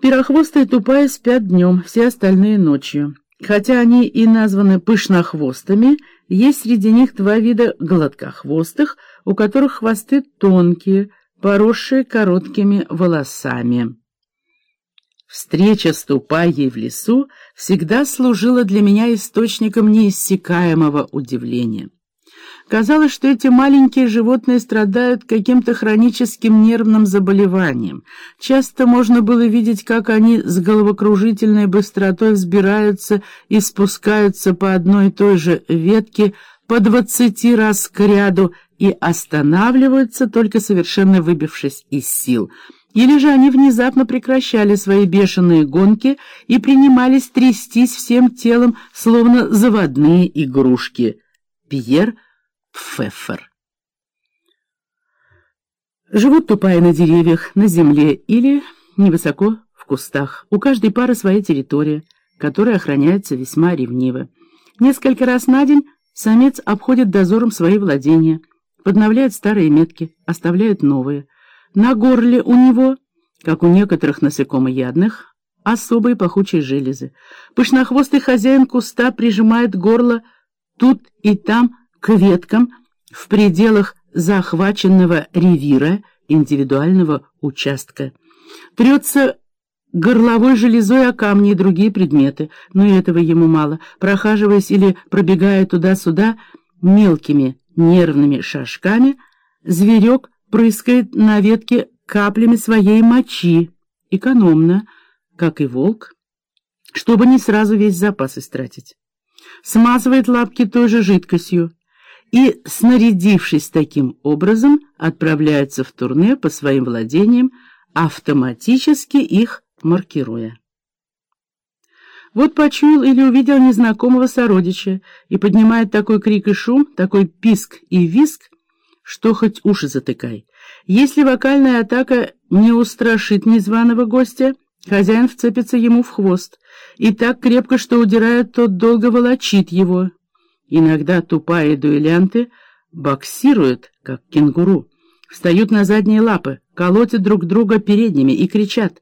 Пирохвостые тупая спят днем, все остальные ночью. Хотя они и названы пышнохвостами, есть среди них два вида гладкохвостых, у которых хвосты тонкие, поросшие короткими волосами. Встреча с Тупайей в лесу всегда служила для меня источником неиссякаемого удивления. Казалось, что эти маленькие животные страдают каким-то хроническим нервным заболеванием. Часто можно было видеть, как они с головокружительной быстротой взбираются и спускаются по одной и той же ветке по двадцати раз к ряду и останавливаются, только совершенно выбившись из сил. Или же они внезапно прекращали свои бешеные гонки и принимались трястись всем телом, словно заводные игрушки. Пьер Пфеффер. Живут тупая на деревьях, на земле или невысоко в кустах. У каждой пары своя территория, которая охраняется весьма ревниво. Несколько раз на день самец обходит дозором свои владения, подновляет старые метки, оставляет новые. На горле у него, как у некоторых насекомоядных, особые пахучие железы. Пышнохвостый хозяин куста прижимает горло тут и там к веткам в пределах захваченного ревира индивидуального участка. Трется горловой железой о камни и другие предметы, но и этого ему мало. Прохаживаясь или пробегая туда-сюда мелкими нервными шажками, зверек прыскает на ветке каплями своей мочи, экономно, как и волк, чтобы не сразу весь запас истратить. Смазывает лапки той же жидкостью, и, снарядившись таким образом, отправляются в турне по своим владениям, автоматически их маркируя. Вот почуял или увидел незнакомого сородича и поднимает такой крик и шум, такой писк и виск, что хоть уши затыкай. Если вокальная атака не устрашит незваного гостя, хозяин вцепится ему в хвост, и так крепко, что удирает, тот долго волочит его. Иногда тупые дуэлянты боксируют, как кенгуру, встают на задние лапы, колотят друг друга передними и кричат.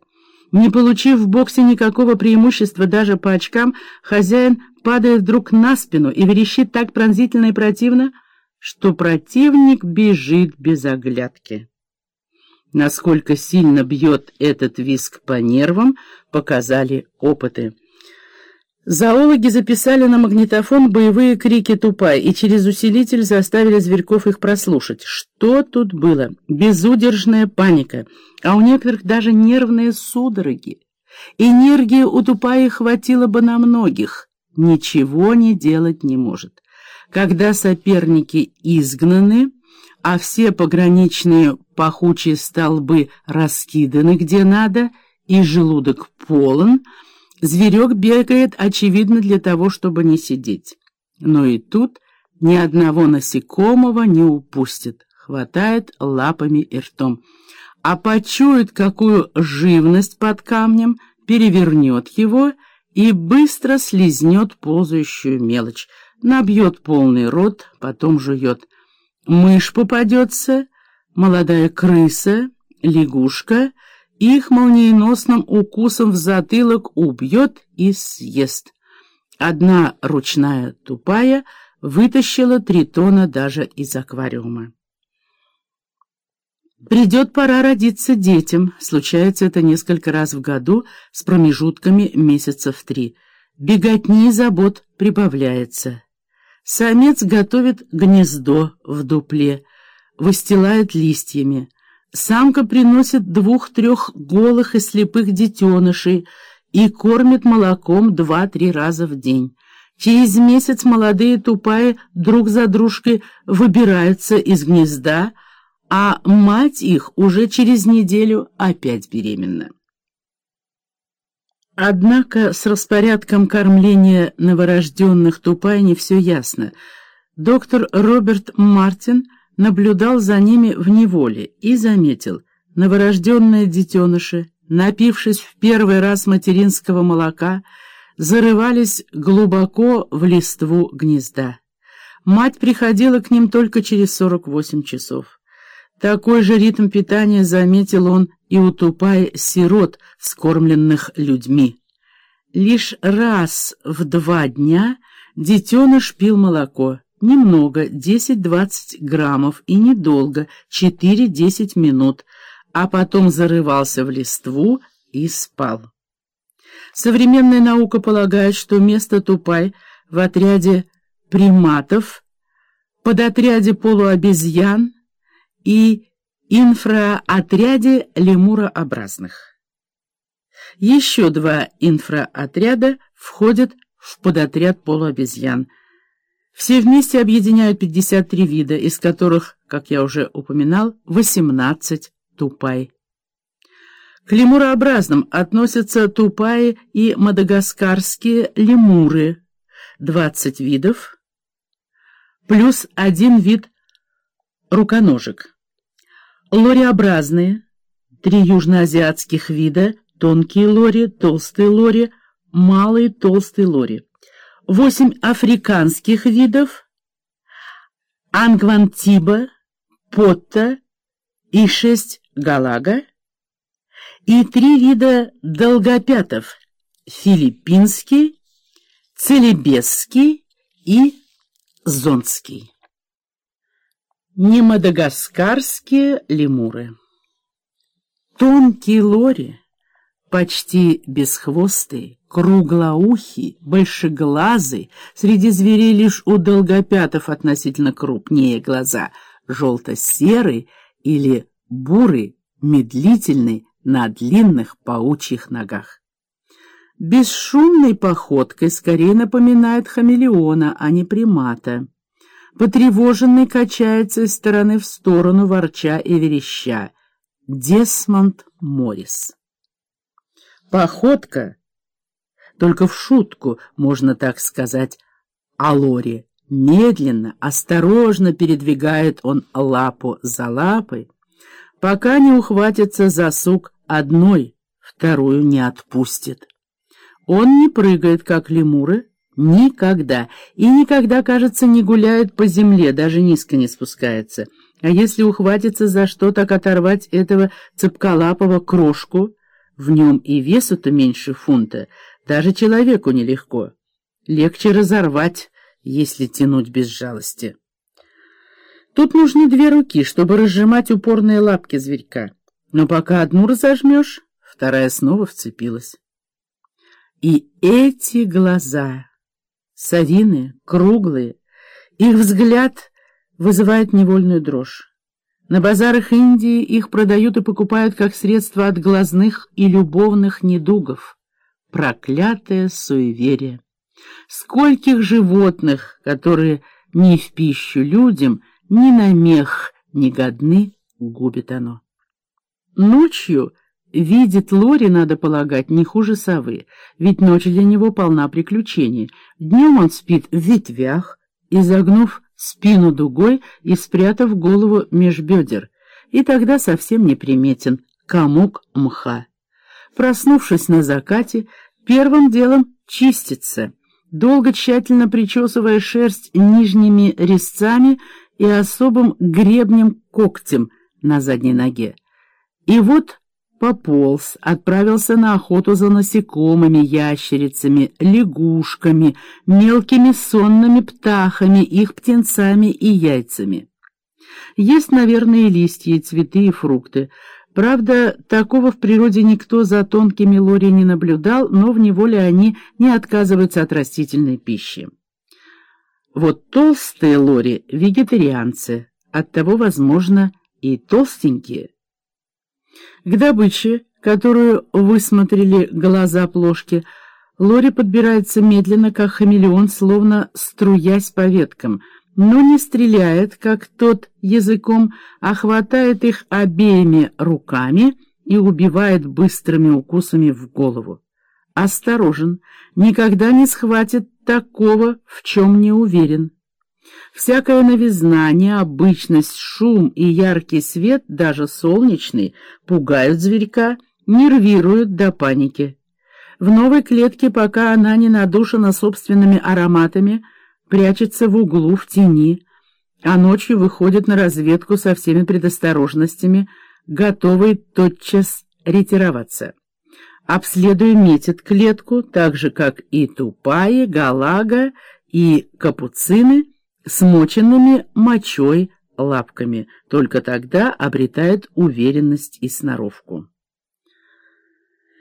Не получив в боксе никакого преимущества даже по очкам, хозяин падает вдруг на спину и верещит так пронзительно и противно, что противник бежит без оглядки. Насколько сильно бьет этот виск по нервам, показали опыты. Зоологи записали на магнитофон боевые крики тупая и через усилитель заставили зверьков их прослушать. Что тут было? Безудержная паника, а у некоторых даже нервные судороги. Энергии у тупая хватило бы на многих. Ничего не делать не может. Когда соперники изгнаны, а все пограничные пахучие столбы раскиданы где надо, и желудок полон — Зверек бегает, очевидно, для того, чтобы не сидеть. Но и тут ни одного насекомого не упустит, хватает лапами и ртом. А почует, какую живность под камнем, перевернет его и быстро слизнет ползающую мелочь, набьет полный рот, потом жует. Мышь попадется, молодая крыса, лягушка — их молниеносным укусом в затылок убьет и съест. Одна ручная тупая вытащила тритона даже из аквариума. Придет пора родиться детям, случается это несколько раз в году с промежутками месяцев три. Беготни и забот прибавляется. Самец готовит гнездо в дупле, выстилает листьями. Самка приносит двух-трех голых и слепых детенышей и кормит молоком два-три раза в день. Через месяц молодые тупая друг за дружкой выбираются из гнезда, а мать их уже через неделю опять беременна. Однако с распорядком кормления новорожденных тупая не все ясно. Доктор Роберт Мартин – наблюдал за ними в неволе и заметил, новорожденные детеныши, напившись в первый раз материнского молока, зарывались глубоко в листву гнезда. Мать приходила к ним только через 48 часов. Такой же ритм питания заметил он и у тупай-сирот, скормленных людьми. Лишь раз в два дня детеныш пил молоко. Немного, 10-20 граммов, и недолго, 4-10 минут, а потом зарывался в листву и спал. Современная наука полагает, что место тупай в отряде приматов, под отряде полуобезьян и инфроотряде лемурообразных. Еще два инфроотряда входят в подотряд полуобезьян. Все вместе объединяют 53 вида, из которых, как я уже упоминал, 18 тупай. К лемурообразным относятся тупаи и мадагаскарские лемуры, 20 видов, плюс один вид руконожек. Лореобразные, три южноазиатских вида, тонкие лори, толстые лори, малые толстые лори. Восемь африканских видов, ангвантиба, потта и шесть галага, и три вида долгопятов — филиппинский, целебесский и зонский. Не мадагаскарские лемуры. Тонкие лори, почти бесхвостые, круглоухий, большеглазый, среди зверей лишь у долгопятов относительно крупнее глаза, желто-серый или бурый, медлительный, на длинных паучьих ногах. Бесшумной походкой скорее напоминает хамелеона, а не примата. Потревоженный качается из стороны в сторону, ворча и вереща. Десмонд Моррис. Походка, только в шутку, можно так сказать, о Лоре. Медленно, осторожно передвигает он лапу за лапой, пока не ухватится за сук одной, вторую не отпустит. Он не прыгает, как лемуры, никогда, и никогда, кажется, не гуляет по земле, даже низко не спускается. А если ухватится за что, так оторвать этого цепколапого крошку, в нем и весу-то меньше фунта, даже человеку нелегко. Легче разорвать, если тянуть без жалости. Тут нужны две руки, чтобы разжимать упорные лапки зверька. Но пока одну разожмешь, вторая снова вцепилась. И эти глаза, совиные, круглые, их взгляд вызывает невольную дрожь. На базарах Индии их продают и покупают как средство от глазных и любовных недугов. Проклятое суеверие! Скольких животных, которые ни в пищу людям, ни на мех не годны, губит оно. Ночью видит Лори, надо полагать, не хуже совы, ведь ночь для него полна приключений. Днем он спит в ветвях, изогнув спину дугой и спрятав голову меж бедер, и тогда совсем неприметен комок мха. Проснувшись на закате, первым делом чистится, долго тщательно причесывая шерсть нижними резцами и особым гребнем-когтем на задней ноге. И вот пополз, отправился на охоту за насекомыми, ящерицами, лягушками, мелкими сонными птахами, их птенцами и яйцами. Есть, наверное, листья, цветы и фрукты. Правда, такого в природе никто за тонкими лори не наблюдал, но в неволе они не отказываются от растительной пищи. Вот толстые лори — вегетарианцы, оттого, возможно, и толстенькие. К добыче, которую высмотрели глаза плошки, лори подбирается медленно, как хамелеон, словно струясь по веткам, но не стреляет, как тот языком, а хватает их обеими руками и убивает быстрыми укусами в голову. Осторожен, никогда не схватит такого, в чем не уверен. Всякая новизна, необычность, шум и яркий свет, даже солнечный, пугают зверька, нервируют до паники. В новой клетке, пока она не надушена собственными ароматами, прячется в углу в тени, а ночью выходит на разведку со всеми предосторожностями, готовый тотчас ретироваться. Обследуя метит клетку, так же, как и тупая, галага и капуцины, смоченными мочой лапками, только тогда обретает уверенность и сноровку.